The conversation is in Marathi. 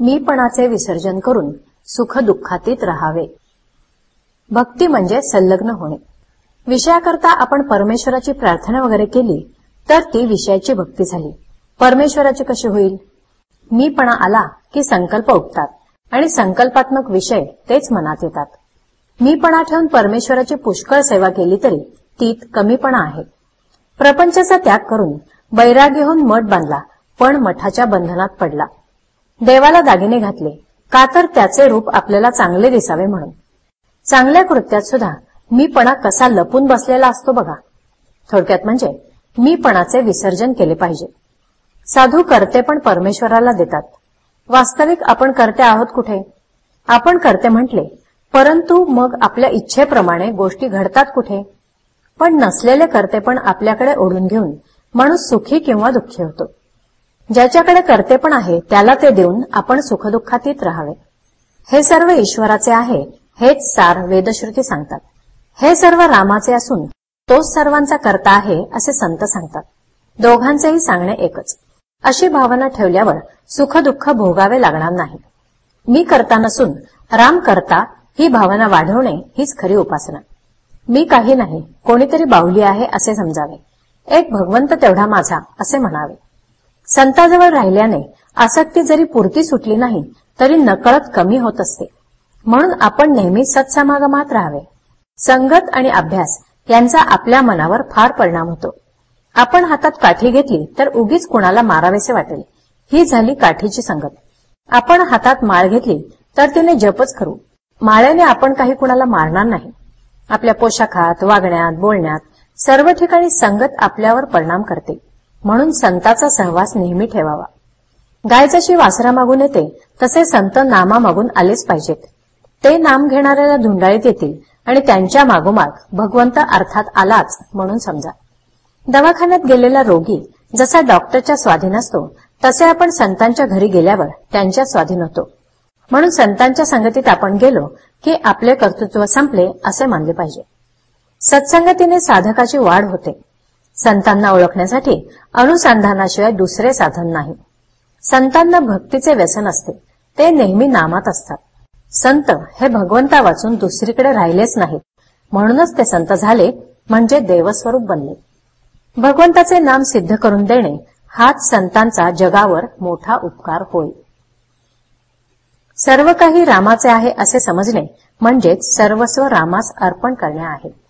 मीपणाचे विसर्जन करून सुख दुःखातीत राहावे. भक्ती म्हणजे संलग्न होणे. विषयाकरता आपण परमेश्वराची प्रार्थना वगैरे केली तर ती विषयाची भक्ती झाली. परमेश्वराची कशी होईल? मीपणा आला की संकल्प उठतात आणि संकल्पात्मक विषय तेच मनात येतात. मीपणा ठेवून परमेश्वराची पुष्कळ सेवा केली तरी तीत कमीपणा आहे. प्रपंचाचा त्याग करून बैराग्य मठ बांधला पण मठाच्या बंधनात पडला. देवाला दागिने घातले. का तर त्याचे रूप आपल्याला चांगले दिसावे म्हणून. चांगल्या कृत्यात सुद्धा मीपणा कसा लपून बसलेला असतो बघा. थोडक्यात म्हणजे मीपणाचे विसर्जन केले पाहिजे. साधू करते पण परमेश्वराला देतात. वास्तविक आपण करते आहोत कुठे? आपण करते म्हटले परंतु मग आपल्या इच्छेप्रमाणे गोष्टी घडतात कुठे? पण नसलेले करते पण आपल्याकडे ओढून घेऊन माणूस सुखी किंवा दुःखी होतो. ज्याच्याकडे करते पण आहे त्याला ते देऊन आपण सुखदुःखातीत राहावे. हे सर्व ईश्वराचे आहे हेच सार वेदश्रुती सांगतात. हे सर्व रामाचे असून तोच सर्वांचा करता आहे असे संत सांगतात. दोघांचेही सांगणे एकच. अशी भावना ठेवल्यावर सुखदुःख भोगावे लागणार नाही. मी करता नसून राम करता ही भावना वाढवणे हीच खरी उपासना. मी काही नाही कोणीतरी बाहुली आहे असे समजावे. एक भगवंत तेवढा माझा असे म्हणावे. संताजवळ राहिल्याने आसक्ती जरी पुरती सुटली नाही तरी नकळत कमी होत असते. म्हणून आपण नेहमी सत्समागमात राहावे. संगत आणि अभ्यास यांचा आपल्या मनावर फार परिणाम होतो. आपण हातात काठी घेतली तर उगीच कुणाला मारावेसे वाटेल. ही झाली काठीची संगत. आपण हातात माळ घेतली तर तिने जपच करू. माळ्याने आपण काही कुणाला मारणार नाही. आपल्या पोशाखात वागण्यात बोलण्यात सर्व ठिकाणी संगत आपल्यावर परिणाम करते. म्हणून संताचा सहवास नेहमी ठेवावा. गाय जशी वासरा मागून येते तसे संत नामा मागून आलेच पाहिजेत. ते नाम घेणाऱ्याला धुंडाळीत येतील आणि त्यांच्या मागोमाग भगवंत अर्थात आलाच म्हणून समजा. दवाखान्यात गेलेला रोगी जसा डॉक्टरच्या स्वाधीन असतो तसे आपण संतांच्या घरी गेल्यावर त्यांच्या स्वाधीन होतो. म्हणून संतांच्या संगतीत आपण गेलो की आपले कर्तृत्व संपले असे मानले पाहिजे. सत्संगतीने साधकाची वाढ होते. संतांना ओळखण्यासाठी अनुसंधानाशिवाय दुसरे साधन नाही. संतांना भक्तीचे व्यसन असते. ते नेहमी नामात असतात. संत हे भगवंता वाचून दुसरीकडे राहिलेच नाहीत. म्हणूनच ते संत झाले म्हणजे देवस्वरूप बनले. भगवंताचे नाम सिद्ध करून देणे हाच संतांचा जगावर मोठा उपकार होय. सर्व काही रामाचे आहे असे समजणे म्हणजेच सर्वस्व रामास अर्पण करणे आहे.